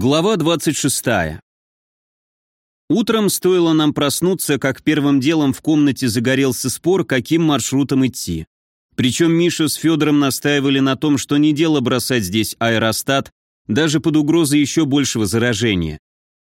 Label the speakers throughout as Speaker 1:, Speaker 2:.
Speaker 1: Глава 26. Утром стоило нам проснуться, как первым делом в комнате загорелся спор, каким маршрутом идти. Причем Миша с Федором настаивали на том, что не дело бросать здесь аэростат, даже под угрозой еще большего заражения.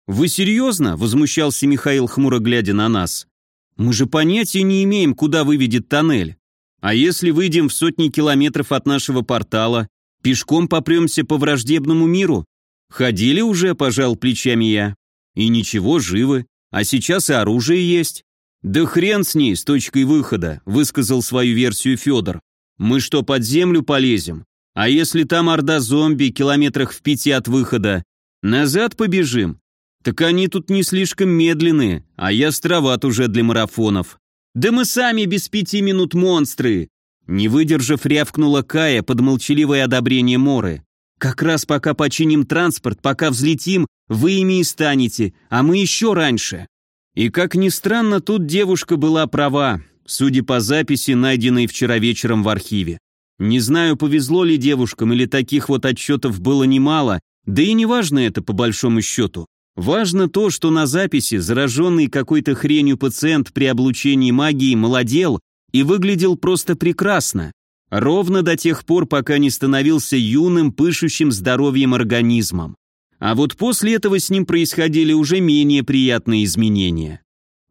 Speaker 1: «Вы серьезно?» – возмущался Михаил, хмуро глядя на нас. «Мы же понятия не имеем, куда выведет тоннель. А если выйдем в сотни километров от нашего портала, пешком попремся по враждебному миру?» «Ходили уже», — пожал плечами я. «И ничего, живы. А сейчас и оружие есть». «Да хрен с ней, с точкой выхода», — высказал свою версию Федор. «Мы что, под землю полезем? А если там орда зомби километрах в пяти от выхода? Назад побежим? Так они тут не слишком медленные, а я страват уже для марафонов. Да мы сами без пяти минут монстры!» Не выдержав, рявкнула Кая под молчаливое одобрение Моры. Как раз пока починим транспорт, пока взлетим, вы ими и станете, а мы еще раньше. И как ни странно, тут девушка была права, судя по записи, найденной вчера вечером в архиве. Не знаю, повезло ли девушкам или таких вот отчетов было немало, да и не важно это по большому счету. Важно то, что на записи зараженный какой-то хренью пациент при облучении магии молодел и выглядел просто прекрасно. Ровно до тех пор, пока не становился юным, пышущим здоровьем организмом. А вот после этого с ним происходили уже менее приятные изменения.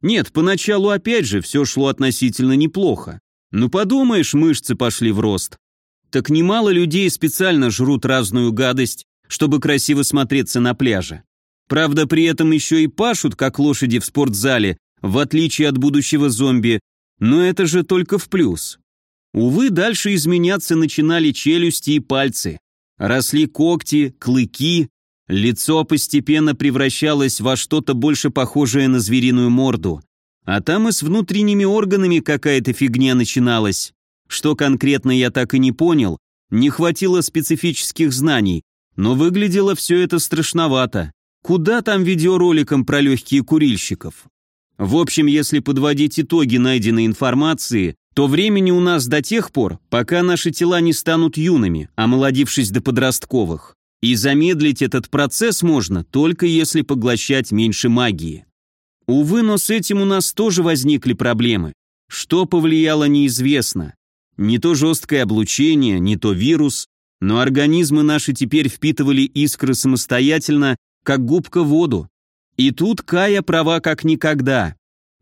Speaker 1: Нет, поначалу опять же все шло относительно неплохо. Ну подумаешь, мышцы пошли в рост. Так немало людей специально жрут разную гадость, чтобы красиво смотреться на пляже. Правда, при этом еще и пашут, как лошади в спортзале, в отличие от будущего зомби, но это же только в плюс. Увы, дальше изменяться начинали челюсти и пальцы. Росли когти, клыки, лицо постепенно превращалось во что-то больше похожее на звериную морду. А там и с внутренними органами какая-то фигня начиналась. Что конкретно я так и не понял, не хватило специфических знаний, но выглядело все это страшновато. Куда там видеороликом про легкие курильщиков? В общем, если подводить итоги найденной информации, то времени у нас до тех пор, пока наши тела не станут юными, омолодившись до подростковых. И замедлить этот процесс можно, только если поглощать меньше магии. Увы, но с этим у нас тоже возникли проблемы. Что повлияло, неизвестно. Не то жесткое облучение, не то вирус, но организмы наши теперь впитывали искры самостоятельно, как губка воду. И тут Кая права как никогда.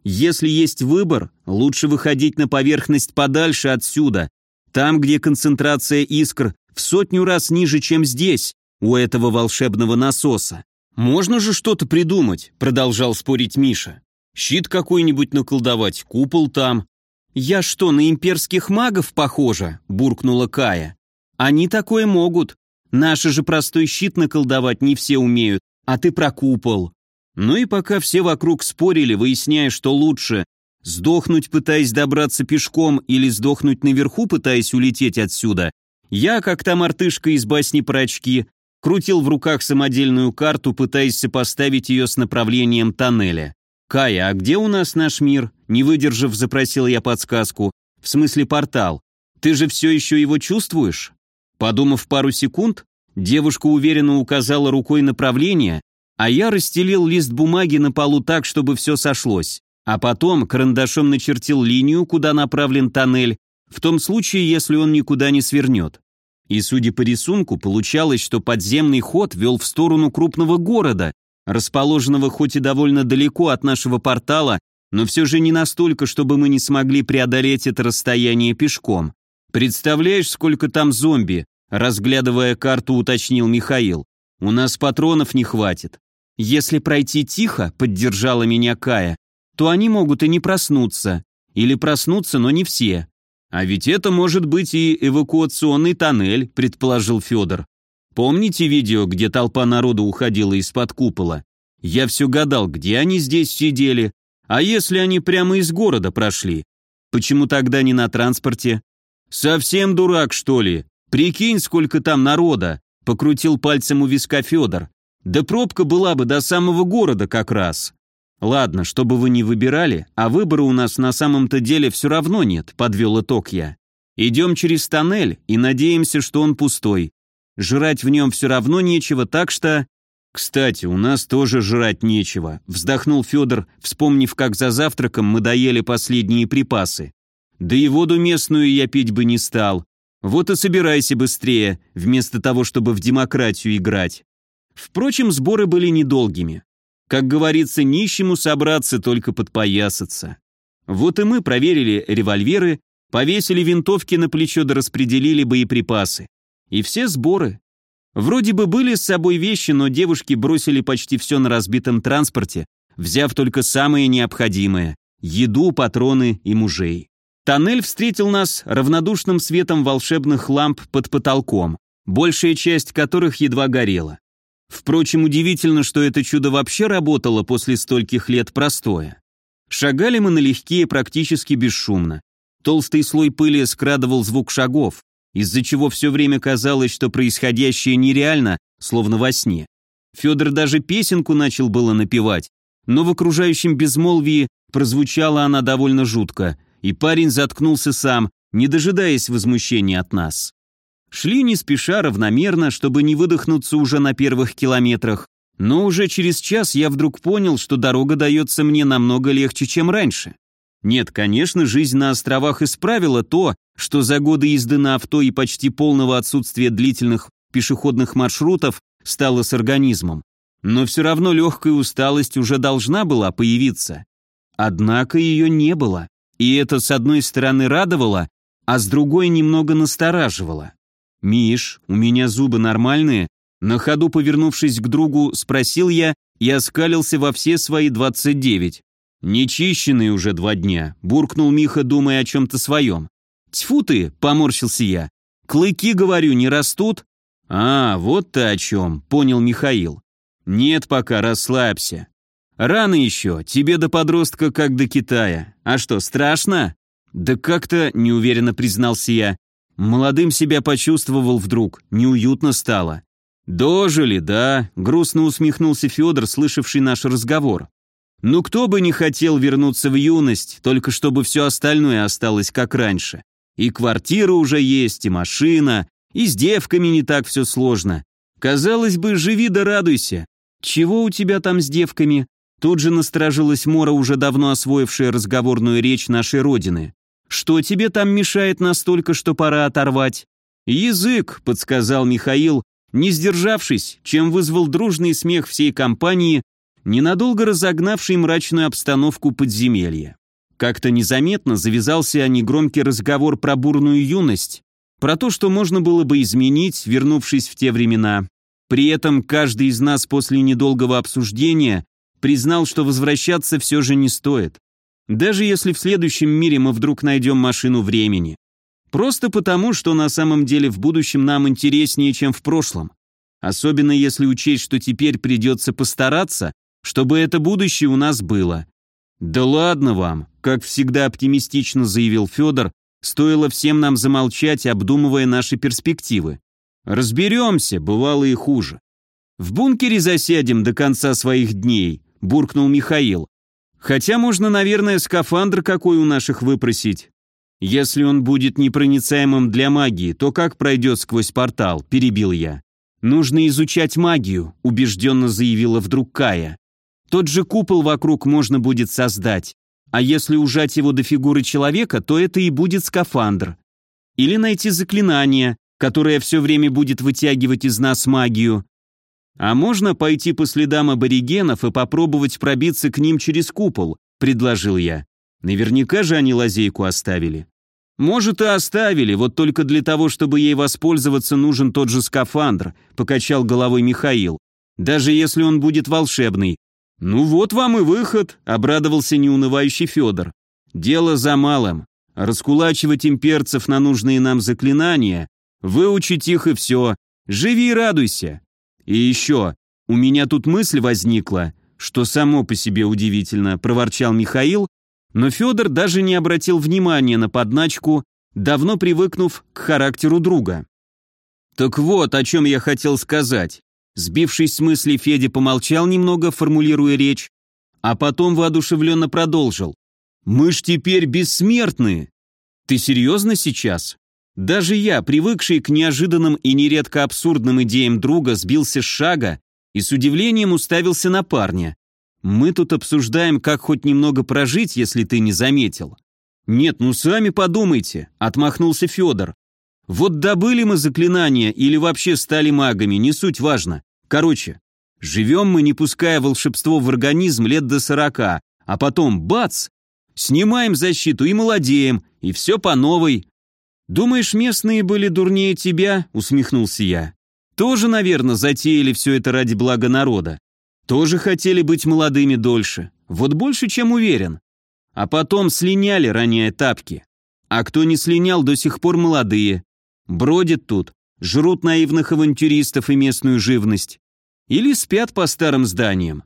Speaker 1: Если есть выбор, лучше выходить на поверхность подальше отсюда, там, где концентрация искр в сотню раз ниже, чем здесь, у этого волшебного насоса. «Можно же что-то придумать», — продолжал спорить Миша. «Щит какой-нибудь наколдовать, купол там». «Я что, на имперских магов похожа?» — буркнула Кая. «Они такое могут. Наши же простой щит наколдовать не все умеют, а ты про купол». Ну и пока все вокруг спорили, выясняя, что лучше сдохнуть, пытаясь добраться пешком, или сдохнуть наверху, пытаясь улететь отсюда, я, как та мартышка из басни про очки, крутил в руках самодельную карту, пытаясь сопоставить ее с направлением тоннеля. «Кая, а где у нас наш мир?» Не выдержав, запросил я подсказку. «В смысле портал. Ты же все еще его чувствуешь?» Подумав пару секунд, девушка уверенно указала рукой направление, а я расстелил лист бумаги на полу так, чтобы все сошлось, а потом карандашом начертил линию, куда направлен тоннель, в том случае, если он никуда не свернет. И судя по рисунку, получалось, что подземный ход вел в сторону крупного города, расположенного хоть и довольно далеко от нашего портала, но все же не настолько, чтобы мы не смогли преодолеть это расстояние пешком. Представляешь, сколько там зомби? Разглядывая карту, уточнил Михаил. У нас патронов не хватит. Если пройти тихо, поддержала меня Кая, то они могут и не проснуться. Или проснуться, но не все. А ведь это может быть и эвакуационный тоннель, предположил Федор. Помните видео, где толпа народа уходила из-под купола? Я все гадал, где они здесь сидели. А если они прямо из города прошли? Почему тогда не на транспорте? Совсем дурак, что ли? Прикинь, сколько там народа, покрутил пальцем у виска Федор. Да пробка была бы до самого города как раз. Ладно, чтобы вы не выбирали, а выбора у нас на самом-то деле все равно нет, подвел итог я. Идем через тоннель и надеемся, что он пустой. Жрать в нем все равно нечего, так что... «Кстати, у нас тоже жрать нечего», — вздохнул Федор, вспомнив, как за завтраком мы доели последние припасы. «Да и воду местную я пить бы не стал. Вот и собирайся быстрее, вместо того, чтобы в демократию играть». Впрочем, сборы были недолгими. Как говорится, нищему собраться, только подпоясаться. Вот и мы проверили револьверы, повесили винтовки на плечо да распределили боеприпасы. И все сборы. Вроде бы были с собой вещи, но девушки бросили почти все на разбитом транспорте, взяв только самое необходимое – еду, патроны и мужей. Тоннель встретил нас равнодушным светом волшебных ламп под потолком, большая часть которых едва горела. Впрочем, удивительно, что это чудо вообще работало после стольких лет простоя. Шагали мы налегке и практически бесшумно. Толстый слой пыли скрадывал звук шагов, из-за чего все время казалось, что происходящее нереально, словно во сне. Федор даже песенку начал было напевать, но в окружающем безмолвии прозвучала она довольно жутко, и парень заткнулся сам, не дожидаясь возмущения от нас. Шли не спеша, равномерно, чтобы не выдохнуться уже на первых километрах, но уже через час я вдруг понял, что дорога дается мне намного легче, чем раньше. Нет, конечно, жизнь на островах исправила то, что за годы езды на авто и почти полного отсутствия длительных пешеходных маршрутов стало с организмом. Но все равно легкая усталость уже должна была появиться. Однако ее не было. И это с одной стороны радовало, а с другой немного настораживало. «Миш, у меня зубы нормальные?» На ходу повернувшись к другу, спросил я и оскалился во все свои двадцать девять. «Нечищенный уже два дня», — буркнул Миха, думая о чем-то своем. «Тьфу ты!» — поморщился я. «Клыки, говорю, не растут?» «А, вот ты о чем», — понял Михаил. «Нет пока, расслабься. Рано еще, тебе до подростка как до Китая. А что, страшно?» «Да как-то», — неуверенно признался я. Молодым себя почувствовал вдруг, неуютно стало. «Дожили, да?» — грустно усмехнулся Федор, слышавший наш разговор. Ну кто бы не хотел вернуться в юность, только чтобы все остальное осталось как раньше. И квартира уже есть, и машина, и с девками не так все сложно. Казалось бы, живи да радуйся. Чего у тебя там с девками? Тут же насторожилась Мора, уже давно освоившая разговорную речь нашей родины. Что тебе там мешает настолько, что пора оторвать? Язык, подсказал Михаил, не сдержавшись, чем вызвал дружный смех всей компании ненадолго разогнавший мрачную обстановку подземелья. Как-то незаметно завязался негромкий разговор про бурную юность, про то, что можно было бы изменить, вернувшись в те времена. При этом каждый из нас после недолгого обсуждения признал, что возвращаться все же не стоит. Даже если в следующем мире мы вдруг найдем машину времени. Просто потому, что на самом деле в будущем нам интереснее, чем в прошлом. Особенно если учесть, что теперь придется постараться, чтобы это будущее у нас было. Да ладно вам, как всегда оптимистично заявил Федор, стоило всем нам замолчать, обдумывая наши перспективы. Разберемся, бывало и хуже. В бункере засядем до конца своих дней, буркнул Михаил. Хотя можно, наверное, скафандр какой у наших выпросить. Если он будет непроницаемым для магии, то как пройдет сквозь портал, перебил я. Нужно изучать магию, убежденно заявила вдруг Кая. Тот же купол вокруг можно будет создать. А если ужать его до фигуры человека, то это и будет скафандр. Или найти заклинание, которое все время будет вытягивать из нас магию. А можно пойти по следам аборигенов и попробовать пробиться к ним через купол, предложил я. Наверняка же они лазейку оставили. Может и оставили, вот только для того, чтобы ей воспользоваться, нужен тот же скафандр, покачал головой Михаил. Даже если он будет волшебный, «Ну вот вам и выход», — обрадовался неунывающий Федор. «Дело за малым. Раскулачивать имперцев на нужные нам заклинания, выучить их и все. Живи и радуйся. И еще, у меня тут мысль возникла, что само по себе удивительно», — проворчал Михаил, но Федор даже не обратил внимания на подначку, давно привыкнув к характеру друга. «Так вот, о чем я хотел сказать. Сбившись с мысли, Федя помолчал немного, формулируя речь, а потом воодушевленно продолжил. «Мы ж теперь бессмертны!» «Ты серьезно сейчас?» Даже я, привыкший к неожиданным и нередко абсурдным идеям друга, сбился с шага и с удивлением уставился на парня. «Мы тут обсуждаем, как хоть немного прожить, если ты не заметил». «Нет, ну сами подумайте», — отмахнулся Федор. «Вот добыли мы заклинания или вообще стали магами, не суть важно. Короче, живем мы, не пуская волшебство в организм лет до сорока, а потом бац! Снимаем защиту и молодеем, и все по новой». «Думаешь, местные были дурнее тебя?» — усмехнулся я. «Тоже, наверное, затеяли все это ради блага народа. Тоже хотели быть молодыми дольше. Вот больше, чем уверен. А потом слиняли, роняя тапки. А кто не слинял, до сих пор молодые. Бродят тут, жрут наивных авантюристов и местную живность. Или спят по старым зданиям.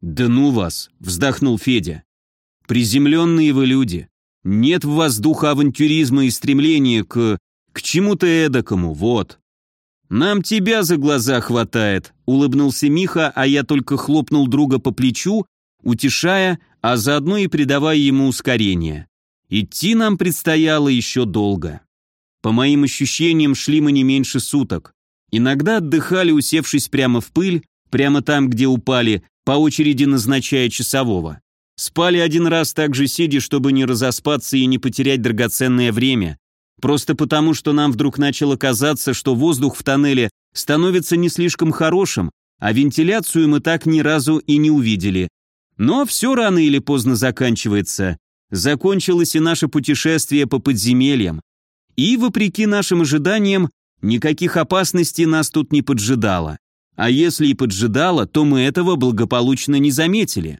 Speaker 1: «Да ну вас!» — вздохнул Федя. «Приземленные вы люди. Нет в вас духа авантюризма и стремления к... к чему-то эдакому, вот». «Нам тебя за глаза хватает», — улыбнулся Миха, а я только хлопнул друга по плечу, утешая, а заодно и придавая ему ускорение. Идти нам предстояло еще долго. По моим ощущениям, шли мы не меньше суток. Иногда отдыхали, усевшись прямо в пыль, прямо там, где упали, по очереди назначая часового. Спали один раз так же сидя, чтобы не разоспаться и не потерять драгоценное время. Просто потому, что нам вдруг начало казаться, что воздух в тоннеле становится не слишком хорошим, а вентиляцию мы так ни разу и не увидели. Но все рано или поздно заканчивается. Закончилось и наше путешествие по подземельям. И, вопреки нашим ожиданиям, никаких опасностей нас тут не поджидало. А если и поджидало, то мы этого благополучно не заметили.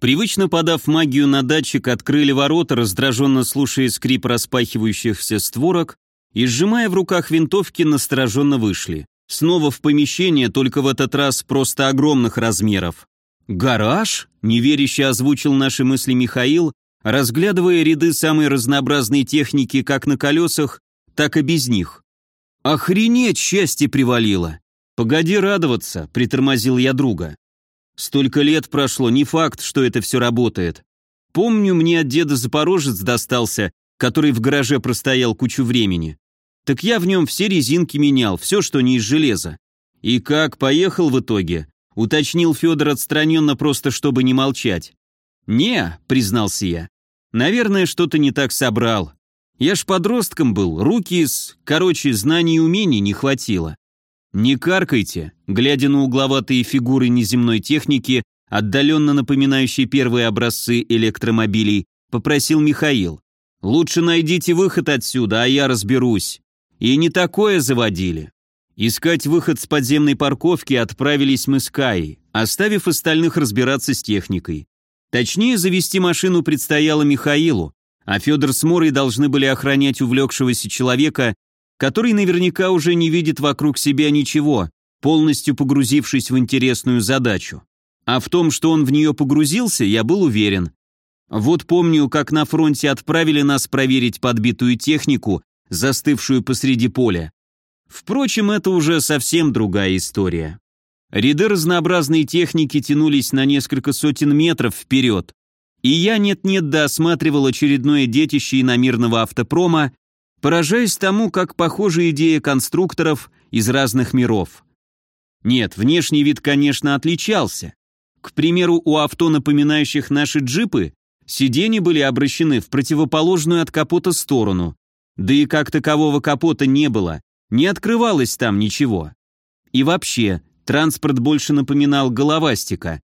Speaker 1: Привычно подав магию на датчик, открыли ворота, раздраженно слушая скрип распахивающихся створок и, сжимая в руках винтовки, настороженно вышли. Снова в помещение, только в этот раз просто огромных размеров. «Гараж?» – неверяще озвучил наши мысли Михаил, разглядывая ряды самой разнообразной техники как на колесах, так и без них. «Охренеть, счастье привалило!» «Погоди радоваться», – притормозил я друга. «Столько лет прошло, не факт, что это все работает. Помню, мне от деда Запорожец достался, который в гараже простоял кучу времени. Так я в нем все резинки менял, все, что не из железа. И как, поехал в итоге?» уточнил Федор отстраненно, просто чтобы не молчать. «Не», — признался я. «Наверное, что-то не так собрал. Я ж подростком был, руки с... Короче, знаний и умений не хватило». «Не каркайте», глядя на угловатые фигуры неземной техники, отдаленно напоминающие первые образцы электромобилей, попросил Михаил. «Лучше найдите выход отсюда, а я разберусь». И не такое заводили. Искать выход с подземной парковки отправились мы с Каей, оставив остальных разбираться с техникой. Точнее, завести машину предстояло Михаилу, а Федор с Морой должны были охранять увлекшегося человека, который наверняка уже не видит вокруг себя ничего, полностью погрузившись в интересную задачу. А в том, что он в нее погрузился, я был уверен. Вот помню, как на фронте отправили нас проверить подбитую технику, застывшую посреди поля. Впрочем, это уже совсем другая история. Ряды разнообразной техники тянулись на несколько сотен метров вперед, и я нет-нет да осматривал очередное детище иномирного автопрома, поражаясь тому, как похожа идея конструкторов из разных миров. Нет, внешний вид, конечно, отличался. К примеру, у авто, напоминающих наши джипы, сиденья были обращены в противоположную от капота сторону, да и как такового капота не было, не открывалось там ничего. И вообще, транспорт больше напоминал головастика.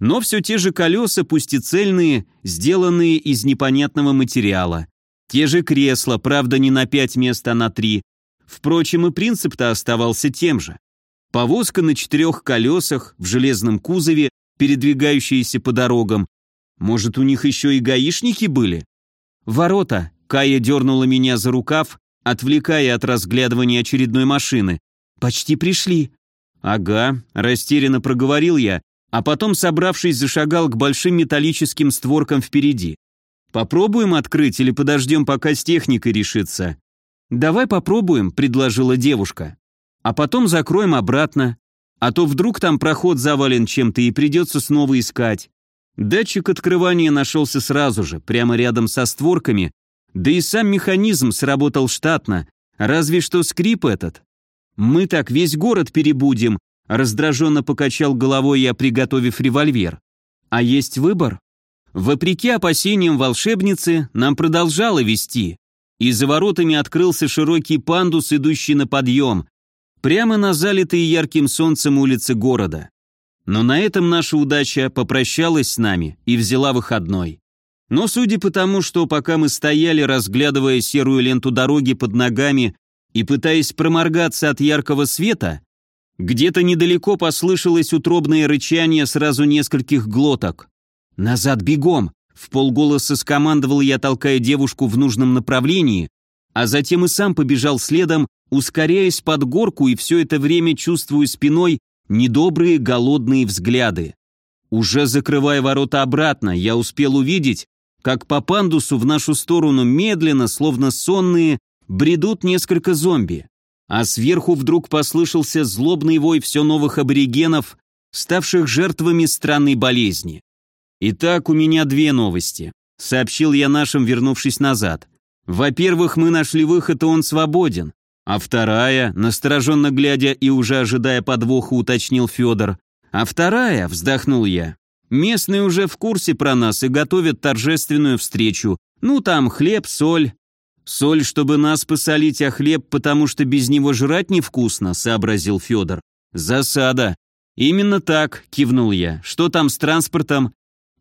Speaker 1: Но все те же колеса, пусть и цельные, сделанные из непонятного материала. Те же кресла, правда не на пять мест, а на три. Впрочем, и принцип-то оставался тем же. Повозка на четырех колесах, в железном кузове, передвигающаяся по дорогам. Может, у них еще и гаишники были? Ворота. Кая дернула меня за рукав, отвлекая от разглядывания очередной машины. «Почти пришли». «Ага», – растерянно проговорил я, а потом, собравшись, зашагал к большим металлическим створкам впереди. «Попробуем открыть или подождем, пока с техникой решится?» «Давай попробуем», – предложила девушка. «А потом закроем обратно. А то вдруг там проход завален чем-то и придется снова искать». Датчик открывания нашелся сразу же, прямо рядом со створками, да и сам механизм сработал штатно, разве что скрип этот. Мы так весь город перебудем, Раздраженно покачал головой я, приготовив револьвер. А есть выбор? Вопреки опасениям волшебницы, нам продолжало вести. И за воротами открылся широкий пандус, идущий на подъем, прямо на залитые ярким солнцем улицы города. Но на этом наша удача попрощалась с нами и взяла выходной. Но судя по тому, что пока мы стояли, разглядывая серую ленту дороги под ногами и пытаясь проморгаться от яркого света, где-то недалеко послышалось утробное рычание сразу нескольких глоток. «Назад бегом!» — в полголоса скомандовал я, толкая девушку в нужном направлении, а затем и сам побежал следом, ускоряясь под горку и все это время чувствуя спиной недобрые голодные взгляды. Уже закрывая ворота обратно, я успел увидеть, как по пандусу в нашу сторону медленно, словно сонные, бредут несколько зомби. А сверху вдруг послышался злобный вой все новых аборигенов, ставших жертвами странной болезни. «Итак, у меня две новости», — сообщил я нашим, вернувшись назад. «Во-первых, мы нашли выход, и он свободен. А вторая, настороженно глядя и уже ожидая подвоха, уточнил Федор. А вторая, вздохнул я. Местные уже в курсе про нас и готовят торжественную встречу. Ну там хлеб, соль. Соль, чтобы нас посолить, а хлеб, потому что без него жрать невкусно, сообразил Федор. Засада. Именно так, кивнул я. Что там с транспортом?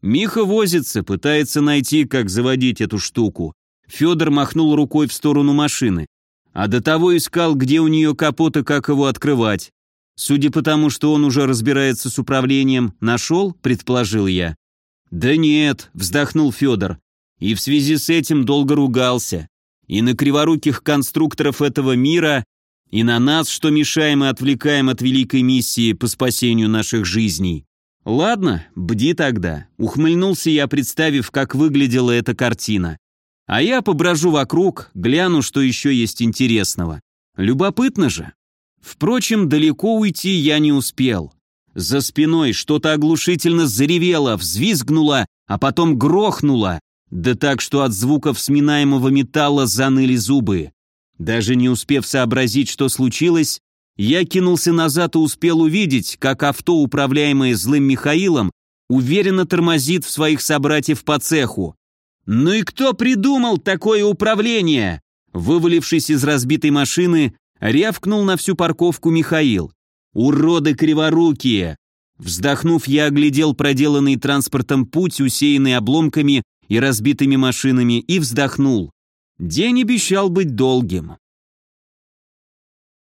Speaker 1: Миха возится, пытается найти, как заводить эту штуку. Федор махнул рукой в сторону машины а до того искал, где у нее капот и как его открывать. Судя по тому, что он уже разбирается с управлением, нашел, предположил я. Да нет, вздохнул Федор. И в связи с этим долго ругался. И на криворуких конструкторов этого мира, и на нас, что мешаем и отвлекаем от великой миссии по спасению наших жизней. Ладно, бди тогда. Ухмыльнулся я, представив, как выглядела эта картина. А я поброжу вокруг, гляну, что еще есть интересного. Любопытно же. Впрочем, далеко уйти я не успел. За спиной что-то оглушительно заревело, взвизгнуло, а потом грохнуло, да так, что от звуков сминаемого металла заныли зубы. Даже не успев сообразить, что случилось, я кинулся назад и успел увидеть, как авто, управляемое злым Михаилом, уверенно тормозит в своих собратьев по цеху. «Ну и кто придумал такое управление?» Вывалившись из разбитой машины, рявкнул на всю парковку Михаил. «Уроды криворукие!» Вздохнув, я оглядел проделанный транспортом путь, усеянный обломками и разбитыми машинами, и вздохнул. День обещал быть долгим.